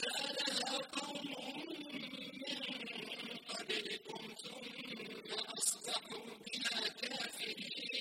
بها كافرين